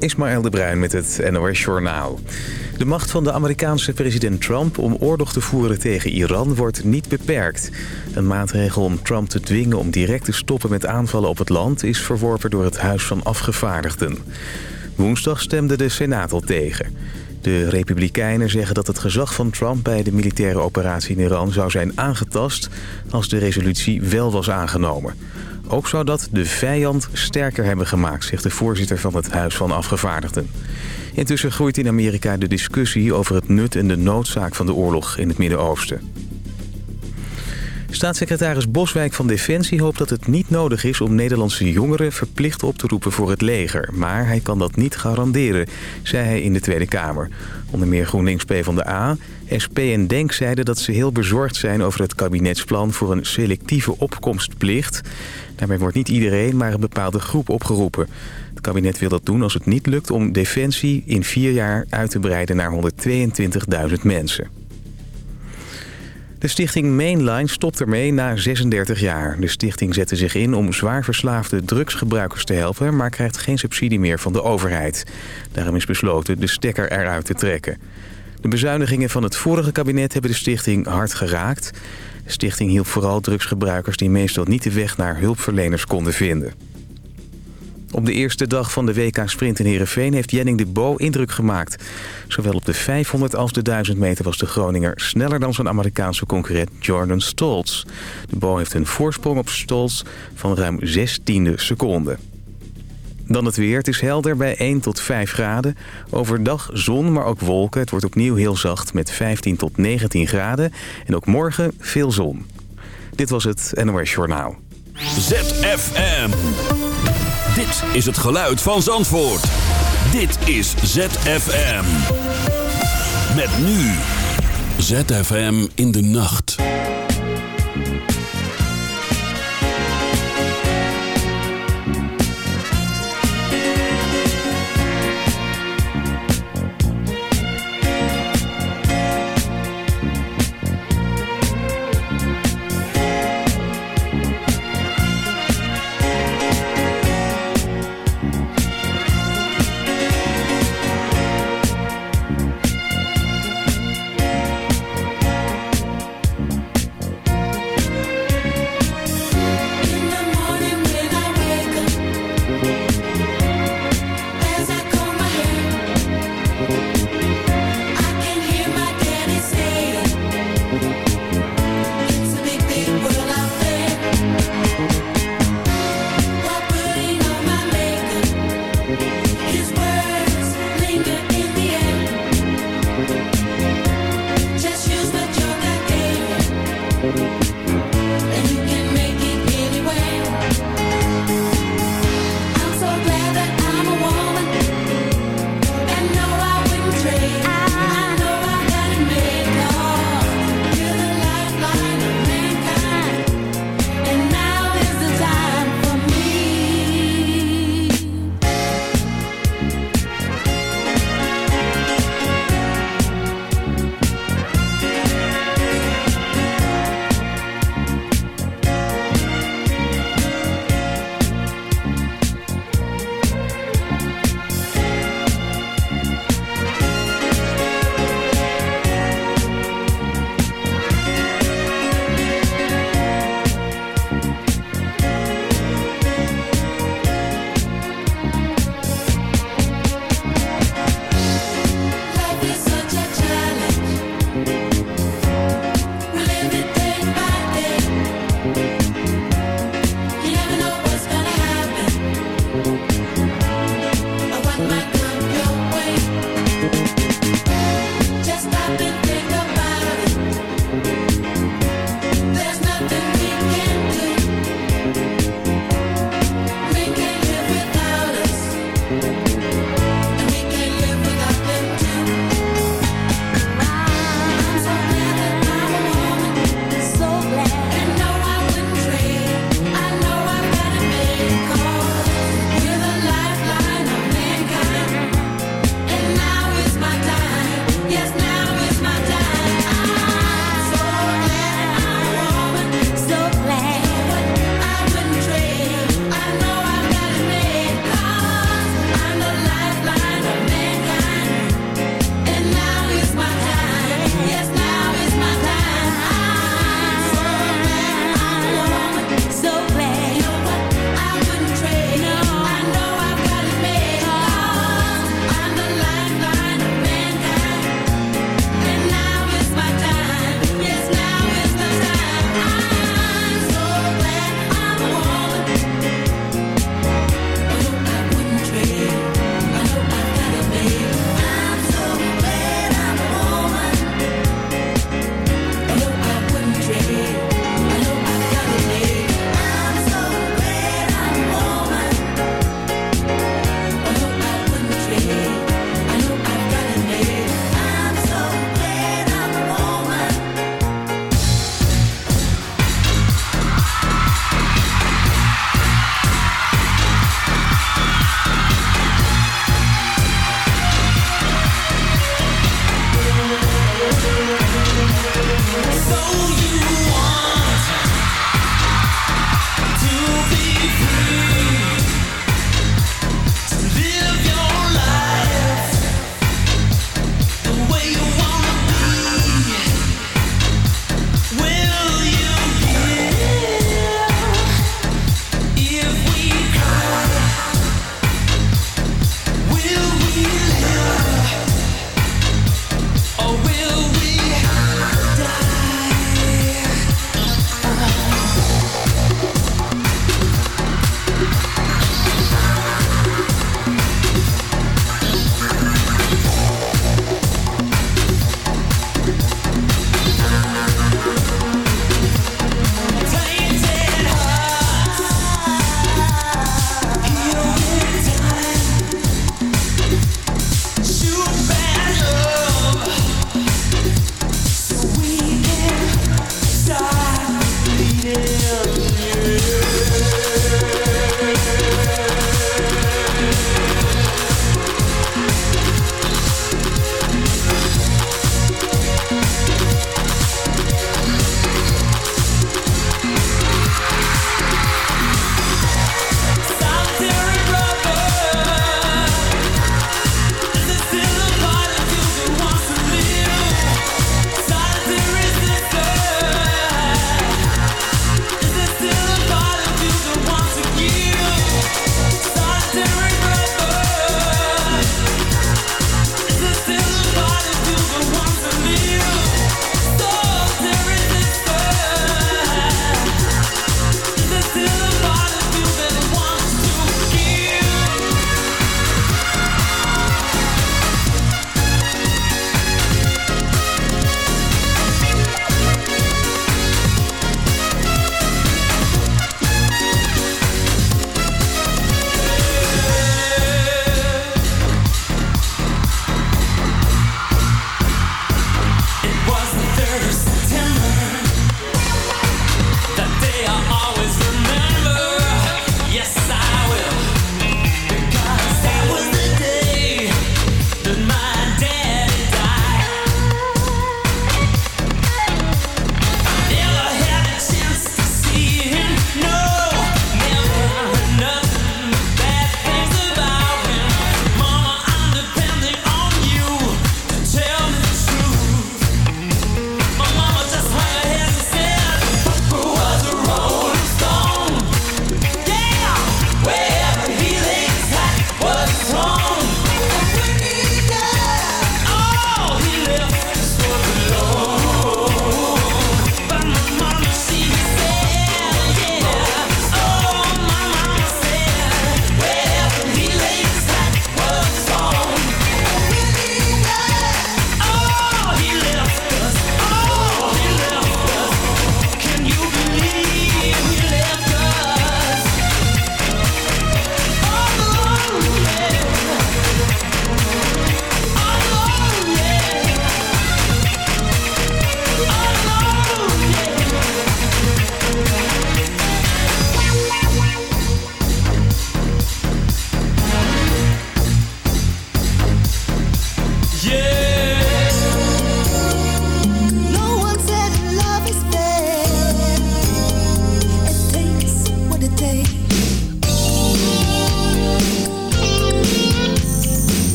Ismaël de Bruin met het NOS Journaal. De macht van de Amerikaanse president Trump om oorlog te voeren tegen Iran wordt niet beperkt. Een maatregel om Trump te dwingen om direct te stoppen met aanvallen op het land... is verworpen door het Huis van Afgevaardigden. Woensdag stemde de Senaat al tegen. De Republikeinen zeggen dat het gezag van Trump bij de militaire operatie in Iran zou zijn aangetast als de resolutie wel was aangenomen. Ook zou dat de vijand sterker hebben gemaakt, zegt de voorzitter van het Huis van Afgevaardigden. Intussen groeit in Amerika de discussie over het nut en de noodzaak van de oorlog in het Midden-Oosten. Staatssecretaris Boswijk van Defensie hoopt dat het niet nodig is om Nederlandse jongeren verplicht op te roepen voor het leger. Maar hij kan dat niet garanderen, zei hij in de Tweede Kamer. Onder meer GroenLinks P van de A, SP en DENK zeiden dat ze heel bezorgd zijn over het kabinetsplan voor een selectieve opkomstplicht. Daarmee wordt niet iedereen, maar een bepaalde groep opgeroepen. Het kabinet wil dat doen als het niet lukt om Defensie in vier jaar uit te breiden naar 122.000 mensen. De stichting Mainline stopt ermee na 36 jaar. De stichting zette zich in om zwaar verslaafde drugsgebruikers te helpen... maar krijgt geen subsidie meer van de overheid. Daarom is besloten de stekker eruit te trekken. De bezuinigingen van het vorige kabinet hebben de stichting hard geraakt. De stichting hielp vooral drugsgebruikers die meestal niet de weg naar hulpverleners konden vinden. Op de eerste dag van de WK Sprint in Heerenveen heeft Jenning de Bo indruk gemaakt. Zowel op de 500 als de 1000 meter was de Groninger sneller dan zijn Amerikaanse concurrent Jordan Stoltz. De Bo heeft een voorsprong op Stoltz van ruim 16 seconden. Dan het weer. Het is helder bij 1 tot 5 graden. Overdag zon, maar ook wolken. Het wordt opnieuw heel zacht met 15 tot 19 graden. En ook morgen veel zon. Dit was het NOS Journaal. ZFM. Dit is het geluid van Zandvoort. Dit is ZFM. Met nu. ZFM in de nacht.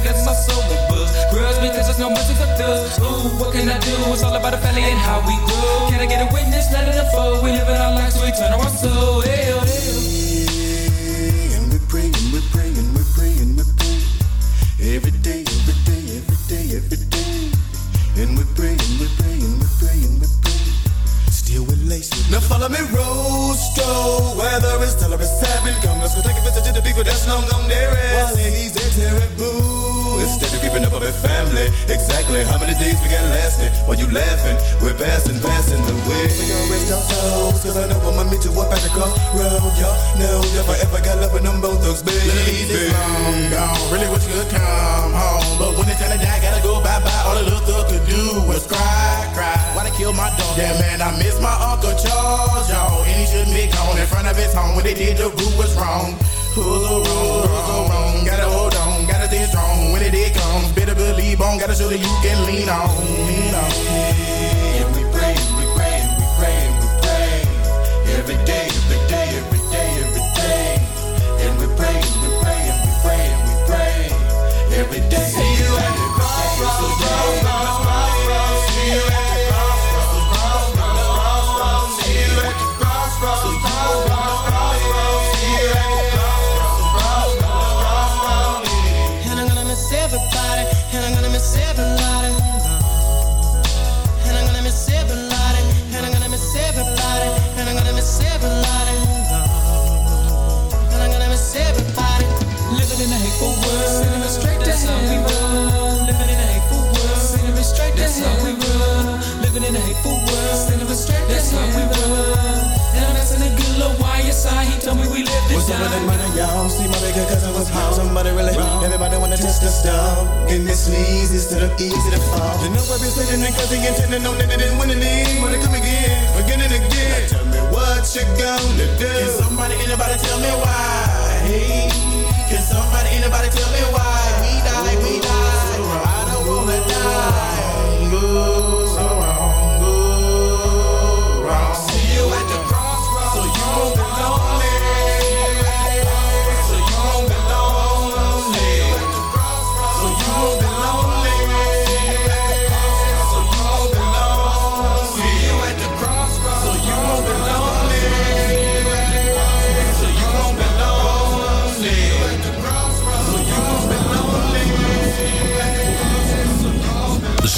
The judge. And it blesses my soul with books. Grudge because there's no mercy for thugs. Ooh, what can I do? It's all about the family and how we grow. Can I get a witness? Let it unfold. We living our lives, so we turn our soul. Hell. And we're praying, we're praying, we're praying, we're praying. Every day, every day, every day, every day. And we're praying, we're praying, we're praying, we're praying. Still with lace. Now follow me, Rosto. Whether it's tell it's seven. Come, let's go take a visit to the people that's long gone there. While keeping up with family. Exactly how many days we got lasting? While you laughing, we're passing, passing the way. We gon' rest our souls, cause I know I'ma meet you up at the crossroad. Y'all know if I ever got love with them both thugs, baby. Ladies long gone, really wish you could come home. But when it's time to die, gotta go bye-bye. All the little thug could do was cry, cry. Why they kill my dog? Yeah, man, I miss my Uncle Charles, y'all. And he shouldn't be gone in front of his home. When they did, the root was wrong. Who's wrong, who's wrong? Gotta hold on, strong. When it comes, better believe on. Gotta show that you can lean on, lean on. And we pray, we pray, we pray, we pray. Every day, every day, every day, every day. And we pray, we pray, we pray, we pray. Every day. Straight That's how we roll. And I'm asking a good little YSI. He told me we live this What's up with that money, y'all? See my bigger cousin was home. Somebody really wrong. Everybody wanna test the stuff. And this sneeze instead of easy to fall. You know I've been sitting and cause he intended on that it didn't win any. Wanna come again, again and again. Now tell me what you gonna do. Can somebody, anybody tell me why? Hey, can somebody, anybody tell me why? We die, we die. I don't wanna die. Go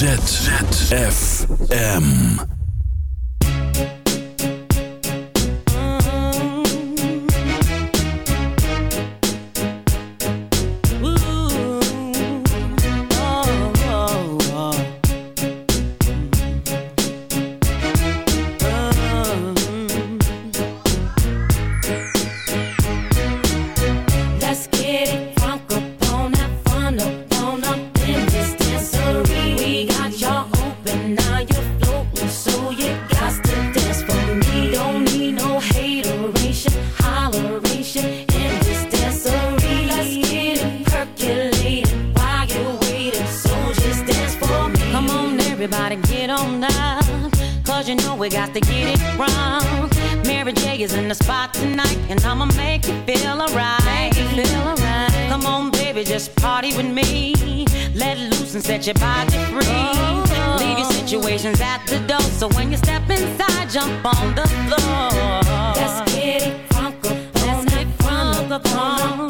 ZZFM. Let loose and set your body free. Leave your situations at the door, so when you step inside, jump on the floor. Let's get it crunk up on that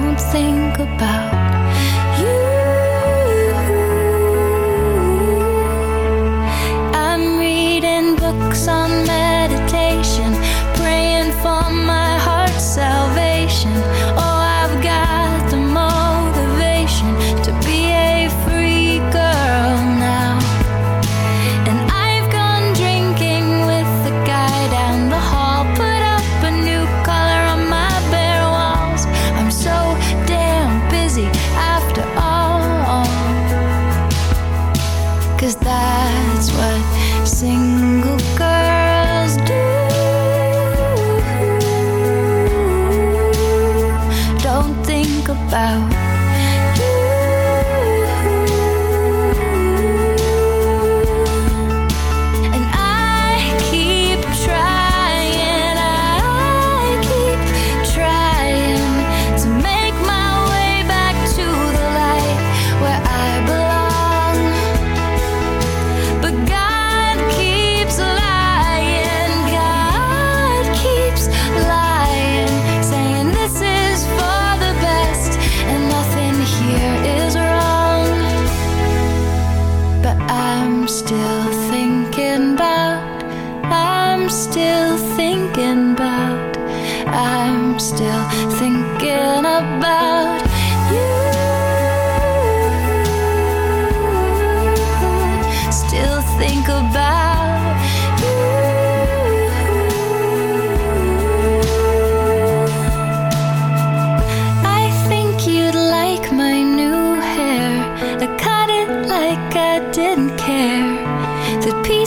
Don't think about you. I'm reading books on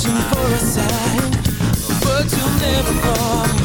searching for a sign, but you'll never fall.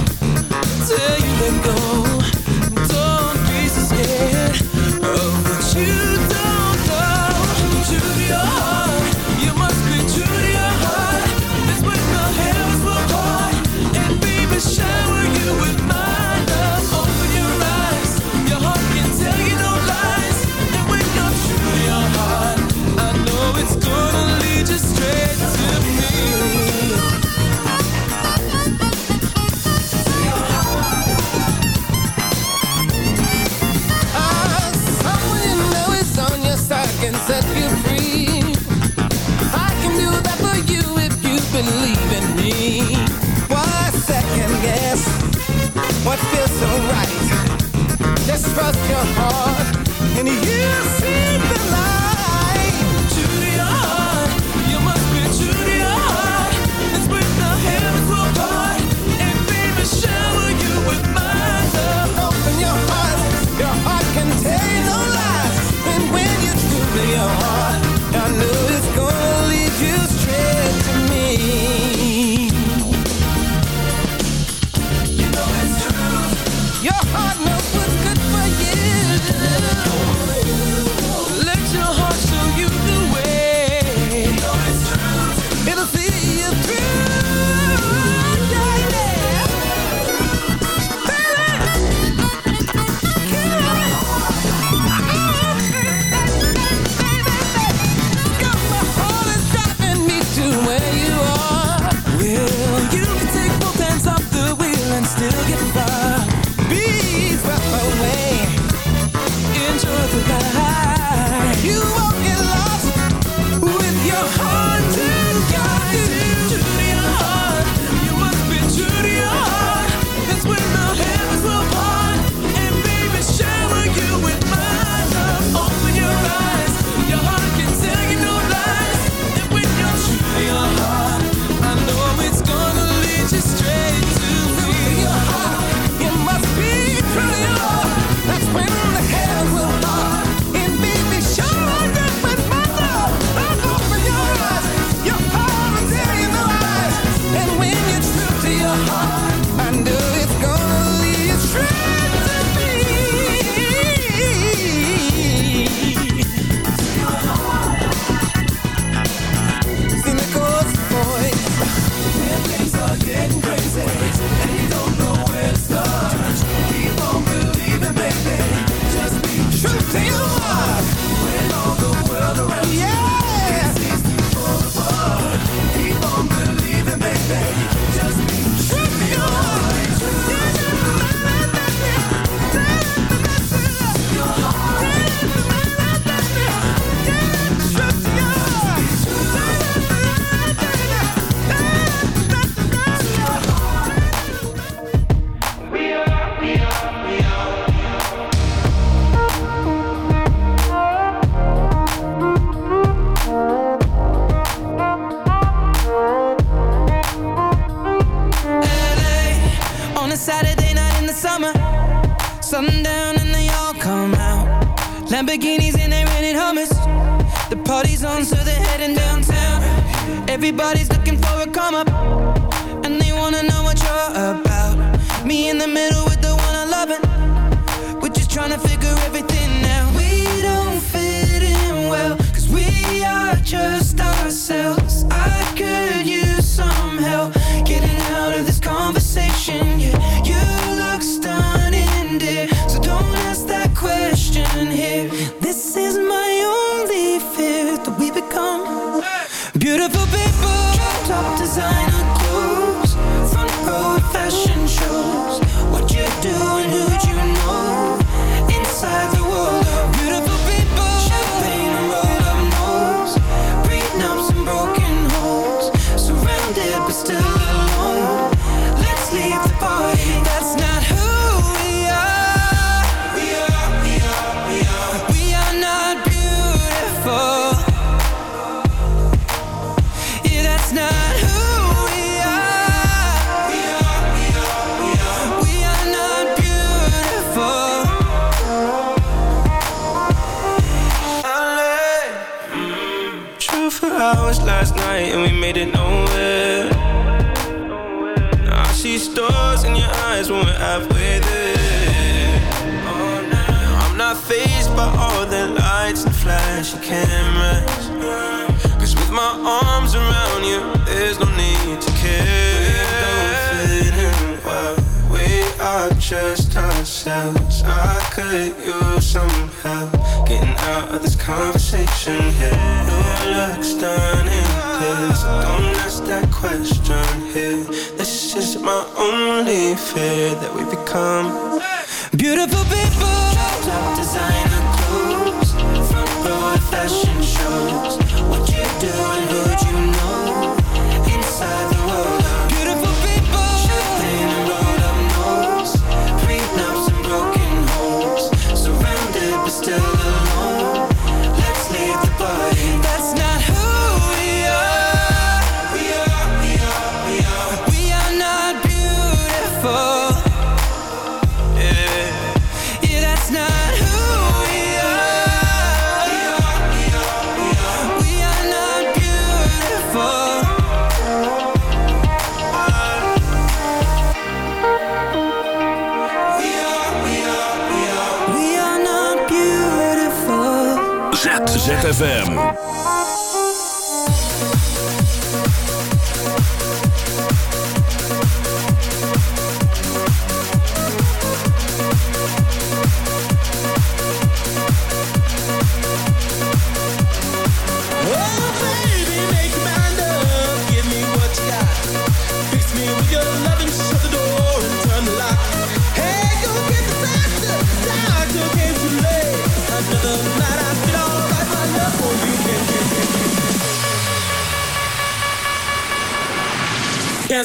ZFM.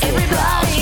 Everybody